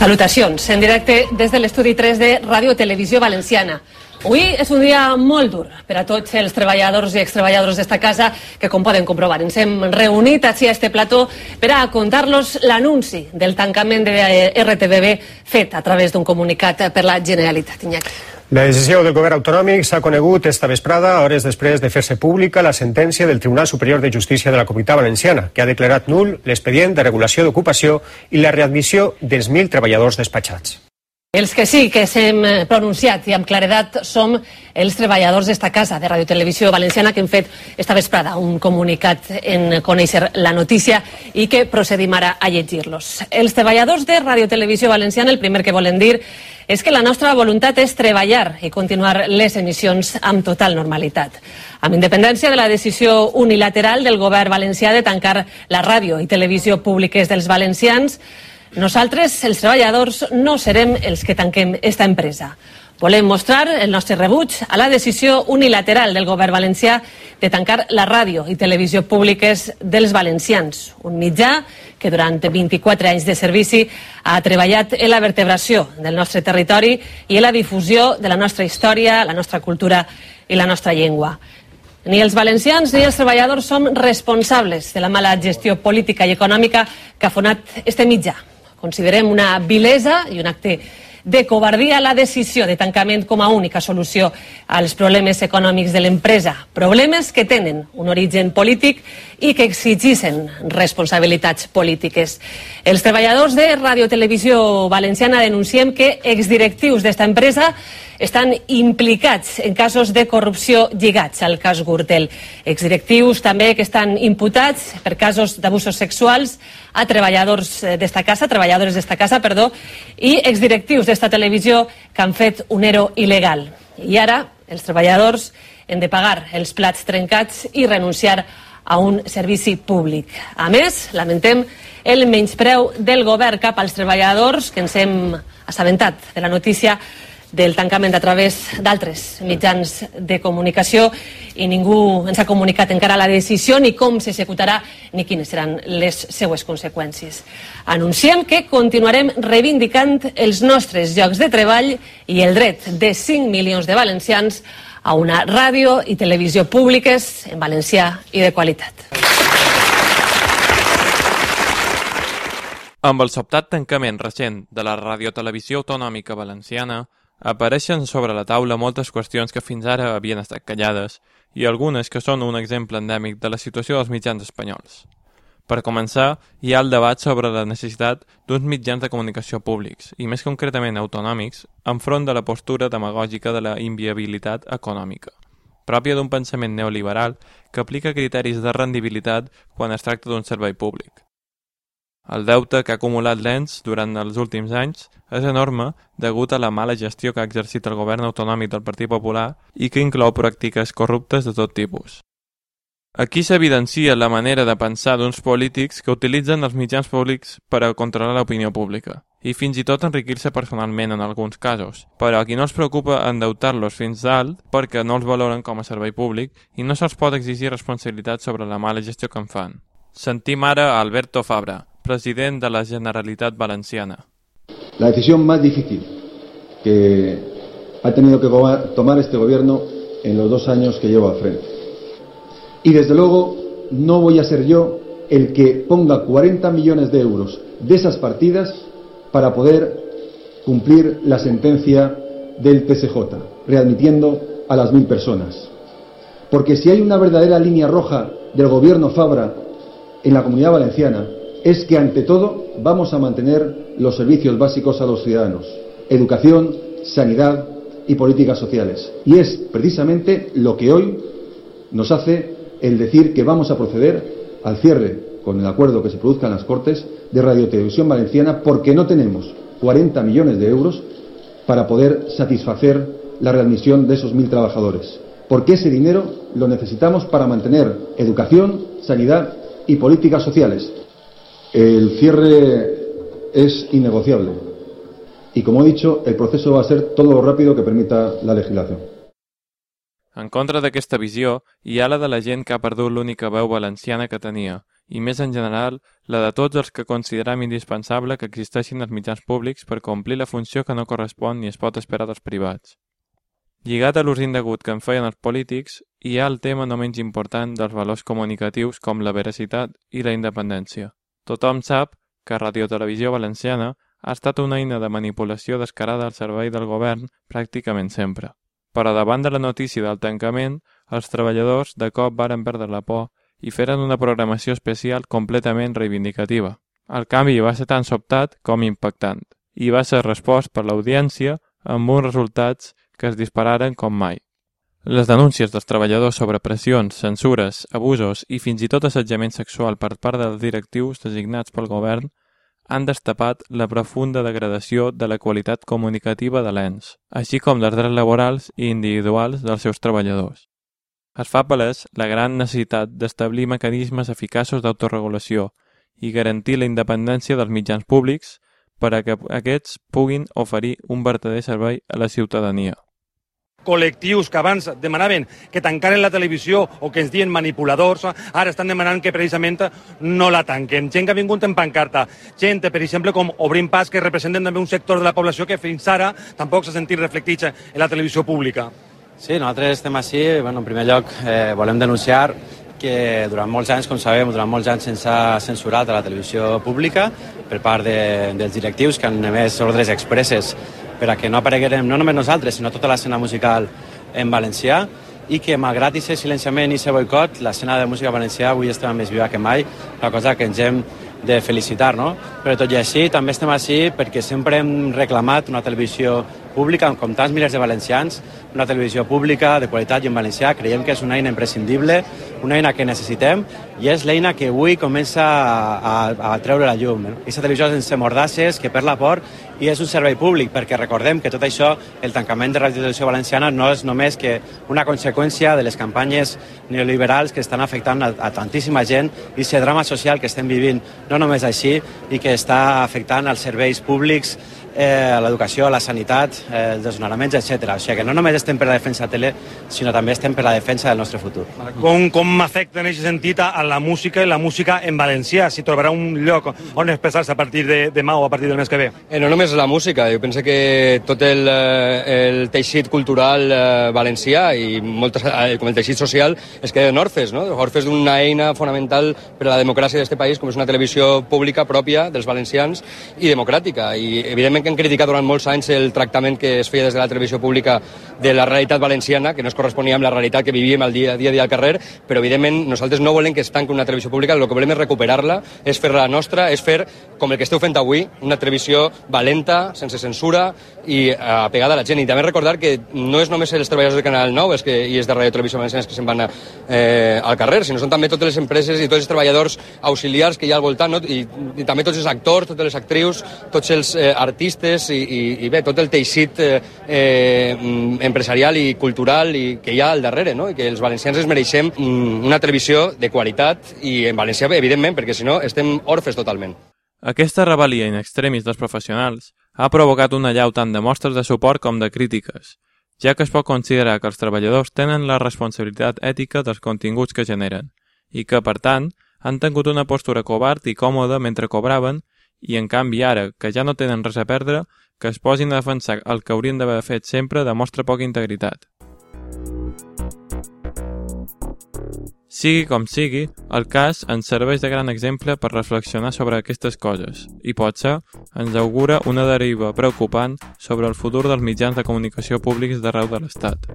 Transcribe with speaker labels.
Speaker 1: Salutacions, en directe des de l'estudi 3 de Ràdio Televisió Valenciana. Avui és un dia molt dur per a tots els treballadors i extreballadors d'esta casa que, com poden comprovar, ens hem reunit així a este plató per a contar-los l'anunci del tancament de RTBB fet a través d'un comunicat per la Generalitat. Iñaki.
Speaker 2: La decisió del govern autonòmic s'ha conegut esta vesprada, hores després de fer-se pública la sentència del Tribunal Superior de Justícia de la Comunitat Valenciana, que ha declarat nul l'expedient de regulació d'ocupació i la readmissió dels mil treballadors despatxats.
Speaker 1: Els que sí que s'hem pronunciat i amb claredat som els treballadors d'esta casa de Radio Televisió Valenciana que hem fet esta vesprada un comunicat en conèixer la notícia i que procedim ara a llegir-los. Els treballadors de Radio Televisió Valenciana el primer que volen dir és que la nostra voluntat és treballar i continuar les emissions amb total normalitat. Amb independència de la decisió unilateral del govern valencià de tancar la ràdio i televisió públiques dels valencians, nosaltres, els treballadors, no serem els que tanquem esta empresa. Volem mostrar el nostre rebuig a la decisió unilateral del govern valencià de tancar la ràdio i televisió públiques dels valencians, un mitjà que durant 24 anys de servici ha treballat en la vertebració del nostre territori i en la difusió de la nostra història, la nostra cultura i la nostra llengua. Ni els valencians ni els treballadors som responsables de la mala gestió política i econòmica que ha fonat este mitjà. Considerem una vilesa i un acte de covardia la decisió de tancament com a única solució als problemes econòmics de l'empresa. Problemes que tenen un origen polític i que exigeixen responsabilitats polítiques. Els treballadors de Radio Televisió Valenciana denunciem que exdirectius d'esta empresa estan implicats en casos de corrupció lligats al cas Gürtel. Exdirectius també que estan imputats per casos d'abusos sexuals a treballadors d'esta casa, treballadores d'esta casa, perdó, i exdirectius d'esta televisió que han fet un ero il·legal. I ara els treballadors han de pagar els plats trencats i renunciar a un servici públic. A més, lamentem el menyspreu del govern cap als treballadors que ens hem assabentat de la notícia del tancament a través d'altres mitjans de comunicació i ningú ens ha comunicat encara la decisió ni com s'executarà ni quines seran les seues conseqüències. Anunciem que continuarem reivindicant els nostres llocs de treball i el dret de 5 milions de valencians a una ràdio i televisió públiques en valencià i de qualitat.
Speaker 3: Amb el sobtat tancament recent de la radiotelevisió autonòmica valenciana, Apareixen sobre la taula moltes qüestions que fins ara havien estat callades i algunes que són un exemple endèmic de la situació dels mitjans espanyols. Per començar, hi ha el debat sobre la necessitat d'uns mitjans de comunicació públics, i més concretament autonòmics, enfront de la postura demagògica de la inviabilitat econòmica, pròpia d'un pensament neoliberal que aplica criteris de rendibilitat quan es tracta d'un servei públic. El deute que ha acumulat l'ENS durant els últims anys és enorme degut a la mala gestió que ha exercit el govern autonòmic del Partit Popular i que inclou pràctiques corruptes de tot tipus. Aquí s'evidencia la manera de pensar d'uns polítics que utilitzen els mitjans públics per a controlar l'opinió pública i fins i tot enriquir-se personalment en alguns casos, però aquí no els preocupa endeutar-los fins dalt perquè no els valoren com a servei públic i no se'ls pot exigir responsabilitat sobre la mala gestió que en fan. Sentim ara Alberto Fabra, president de la Generalitat Valenciana.
Speaker 4: La decisión más difícil que ha tenido que tomar este gobierno en los dos años que llevo al frente. Y desde luego no voy a ser yo el que ponga 40 millones de euros de esas partidas para poder cumplir la sentencia del TSJ, readmitiendo a las mil personas. Porque si hay una verdadera línea roja del gobierno Fabra en la comunidad valenciana, es que ante todo vamos a mantener los servicios básicos a los ciudadanos, educación, sanidad y políticas sociales. Y es precisamente lo que hoy nos hace el decir que vamos a proceder al cierre, con el acuerdo que se produzca en las Cortes, de Radio Televisión Valenciana, porque no tenemos 40 millones de euros para poder satisfacer la readmisión de esos mil trabajadores. Porque ese dinero lo necesitamos para mantener educación, sanidad y políticas sociales. El cierre es innegociable y, como he dicho, el proceso va a ser todo lo rápido que permita la legislación.
Speaker 3: En contra d'aquesta visió, hi ha la de la gent que ha perdut l'única veu valenciana que tenia i més en general la de tots els que considerem indispensable que existeixin els mitjans públics per complir la funció que no correspon ni es pot esperar dels privats. Lligat a l'ús indegut que en feien els polítics, hi ha el tema no menys important dels valors comunicatius com la veracitat i la independència. Tothom sap que Radio Televisió Valenciana ha estat una eina de manipulació descarada al servei del govern pràcticament sempre. Però davant de la notícia del tancament, els treballadors de cop varen perdre la por i feren una programació especial completament reivindicativa. El canvi va ser tan sobtat com impactant i va ser respost per l'audiència amb uns resultats que es dispararen com mai. Les denúncies dels treballadors sobre pressions, censures, abusos i fins i tot assetjament sexual per part dels directius designats pel govern han destapat la profunda degradació de la qualitat comunicativa de l'ENS, així com dels drets laborals i individuals dels seus treballadors. Es fa palès la gran necessitat d'establir mecanismes eficaços d'autoregulació i garantir la independència dels mitjans públics per a que aquests puguin oferir un verdader servei a la ciutadania
Speaker 5: col·lectius que abans demanaven que tancaren la televisió o que ens diuen manipuladors, ara estan demanant que precisament no la tanquen. Gent que ha vingut en pancarta, gent, per exemple, com Obrim Pas, que representen també un sector de la població que fins ara tampoc s'ha sentit reflectit en la televisió pública.
Speaker 6: Sí, nosaltres estem així. Bueno, en primer lloc, eh, volem denunciar que durant molts anys, com sabem, durant molts anys se'ns ha censurat a la televisió pública per part de, dels directius que han emès ordres expresses per a que no apareguem no només nosaltres, sinó tota l'escena musical en valencià i que, malgrat aquest silenciament i aquest boicot, l'escena de música valencià avui està més viva que mai, la cosa que ens hem de felicitar, no? Però tot i així, també estem així perquè sempre hem reclamat una televisió pública, com tants milers de valencians, una televisió pública de qualitat i en valencià. Creiem que és una eina imprescindible, una eina que necessitem i és l'eina que avui comença a, a, a treure la llum. Aquesta televisió sense mordasses, que per la por i és un servei públic, perquè recordem que tot això, el tancament de Radio Televisió Valenciana no és només que una conseqüència de les campanyes neoliberals que estan afectant a, a tantíssima gent i aquest drama social que estem vivint no només així i que està afectant als serveis públics eh, a l'educació, a la sanitat, eh, els desnonaments, etc. O sigui que no només estem per la defensa de tele, sinó també estem per la defensa del nostre futur.
Speaker 5: Com, com afecta en aquest sentit a la música i la música en valencià? Si trobarà un lloc on expressar-se a partir de demà o a partir del mes que ve?
Speaker 7: Eh, no només la música, jo penso que tot el, eh, el teixit cultural eh, valencià i moltes, eh, com el teixit social es queden orfes, no? orfes d'una eina fonamental per a la democràcia d'aquest país, com és una televisió pública pròpia dels valencians i democràtica. I evidentment que hem criticat durant molts anys el tractament que es feia des de la televisió pública de la realitat valenciana, que no es corresponia amb la realitat que vivíem el dia a dia, al carrer, però evidentment nosaltres no volem que es tanqui una televisió pública, el que volem és recuperar-la, és fer-la nostra, és fer, com el que esteu fent avui, una televisió valenta, sense censura i apegada a la gent. I també recordar que no és només els treballadors de Canal 9 és que, i és de Ràdio Televisió Valenciana que se'n van a, eh, al carrer, sinó són també totes les empreses i tots els treballadors auxiliars que hi ha al voltant, no? I, i també tots els actors, totes les actrius, tots els eh, artistes i, i, i bé, tot el teixit eh, eh, empresarial i cultural i que hi ha al darrere, no? I que els valencians es mereixem mm, una televisió de qualitat i en valencià, evidentment, perquè si no estem orfes totalment.
Speaker 3: Aquesta rebel·lia in extremis dels professionals ha provocat una llau tant de mostres de suport com de crítiques, ja que es pot considerar que els treballadors tenen la responsabilitat ètica dels continguts que generen i que, per tant, han tingut una postura covard i còmoda mentre cobraven i, en canvi, ara, que ja no tenen res a perdre, que es posin a defensar el que haurien d'haver fet sempre demostra poca integritat. Sigui com sigui, el cas ens serveix de gran exemple per reflexionar sobre aquestes coses i potser ens augura una deriva preocupant sobre el futur dels mitjans de comunicació públics d'arreu de l'Estat.